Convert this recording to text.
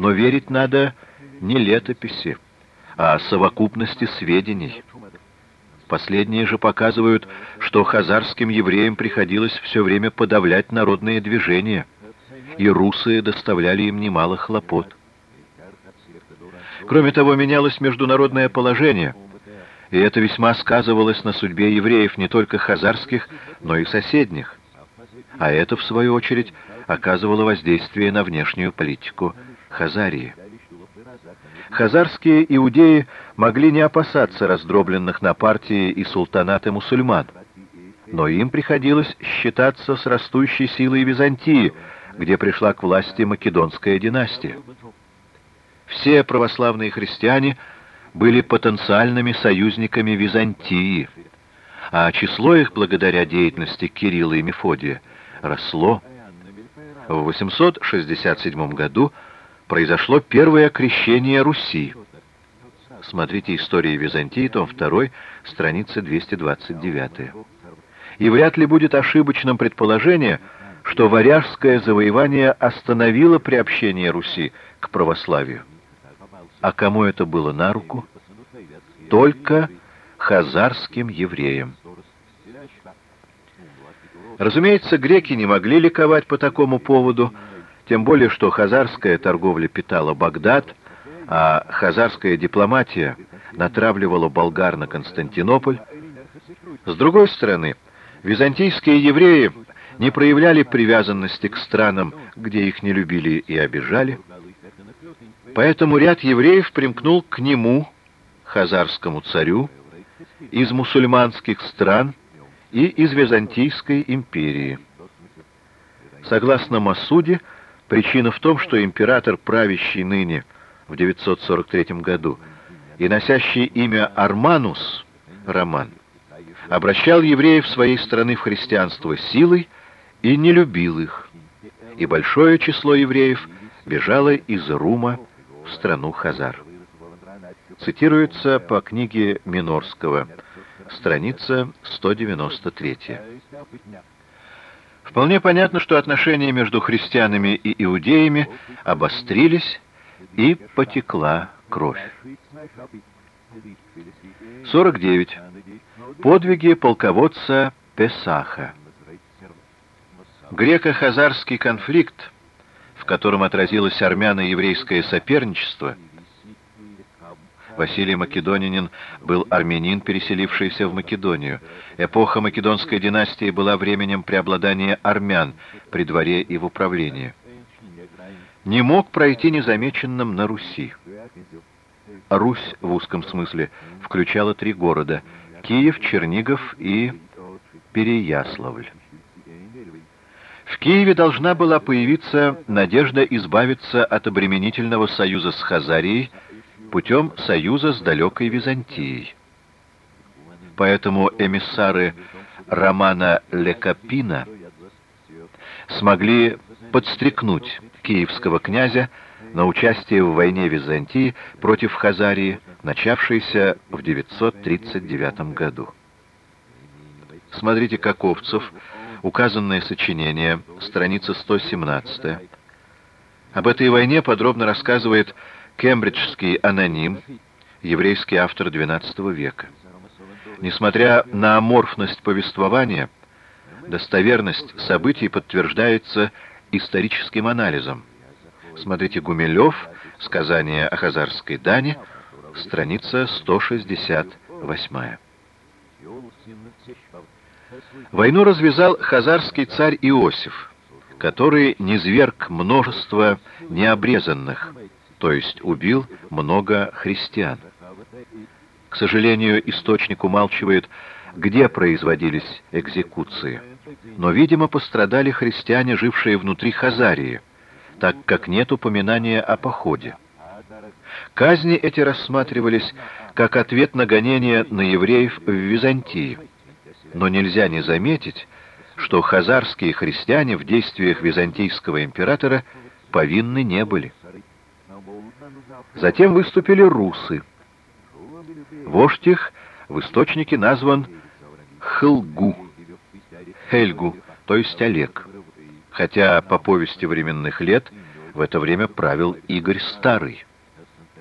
Но верить надо не летописи, а совокупности сведений. Последние же показывают, что хазарским евреям приходилось все время подавлять народные движения, и русы доставляли им немало хлопот. Кроме того, менялось международное положение, и это весьма сказывалось на судьбе евреев не только хазарских, но и соседних. А это, в свою очередь, оказывало воздействие на внешнюю политику Хазарии. Хазарские иудеи могли не опасаться раздробленных на партии и султанаты мусульман, но им приходилось считаться с растущей силой Византии, где пришла к власти Македонская династия. Все православные христиане были потенциальными союзниками Византии, а число их, благодаря деятельности Кирилла и Мефодия, росло. В 867 году произошло первое крещение Руси. Смотрите «История Византии», том 2, страница 229. И вряд ли будет ошибочным предположение, что варяжское завоевание остановило приобщение Руси к православию. А кому это было на руку? Только хазарским евреям. Разумеется, греки не могли ликовать по такому поводу, тем более, что хазарская торговля питала Багдад, а хазарская дипломатия натравливала болгар на Константинополь. С другой стороны, византийские евреи не проявляли привязанности к странам, где их не любили и обижали. Поэтому ряд евреев примкнул к нему, хазарскому царю, из мусульманских стран и из Византийской империи. Согласно Масуде, Причина в том, что император, правящий ныне в 943 году, и носящий имя Арманус, Роман, обращал евреев своей страны в христианство силой и не любил их, и большое число евреев бежало из Рума в страну Хазар. Цитируется по книге Минорского, страница 193. Вполне понятно, что отношения между христианами и иудеями обострились, и потекла кровь. 49. Подвиги полководца Песаха. Греко-хазарский конфликт, в котором отразилось армяно-еврейское соперничество – Василий Македонянин был армянин, переселившийся в Македонию. Эпоха Македонской династии была временем преобладания армян при дворе и в управлении. Не мог пройти незамеченным на Руси. Русь в узком смысле включала три города – Киев, Чернигов и Переяславль. В Киеве должна была появиться надежда избавиться от обременительного союза с Хазарией – путем союза с далекой Византией. Поэтому эмиссары Романа Лекапина смогли подстрекнуть киевского князя на участие в войне Византии против Хазарии, начавшейся в 939 году. Смотрите Каковцев, указанное сочинение, страница 117. Об этой войне подробно рассказывает Кембриджский аноним, еврейский автор XII века. Несмотря на аморфность повествования, достоверность событий подтверждается историческим анализом. Смотрите Гумилев, «Сказание о Хазарской Дане», страница 168. Войну развязал хазарский царь Иосиф, который низверг множество необрезанных, то есть убил много христиан. К сожалению, источник умалчивает, где производились экзекуции. Но, видимо, пострадали христиане, жившие внутри Хазарии, так как нет упоминания о походе. Казни эти рассматривались как ответ на гонения на евреев в Византии. Но нельзя не заметить, что хазарские христиане в действиях византийского императора повинны не были. Затем выступили русы. Вождь их в источнике назван Хылгу, Хельгу, то есть Олег, хотя по повести временных лет В это время правил Игорь Старый.